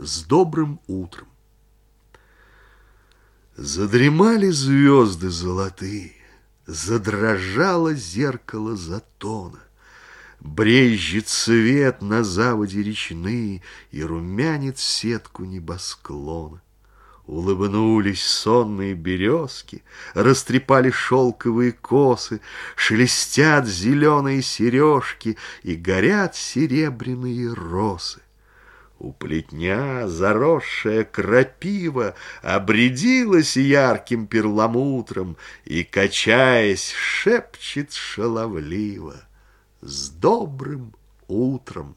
с добрым утром. Задремали звезды золотые, Задрожало зеркало затона. Брежет свет на заводе речные И румянит сетку небосклона. Улыбнулись сонные березки, Растрепали шелковые косы, Шелестят зеленые сережки И горят серебряные росы. У плетня заросшая крапива Обрядилась ярким перламутром И, качаясь, шепчет шаловливо С добрым утром!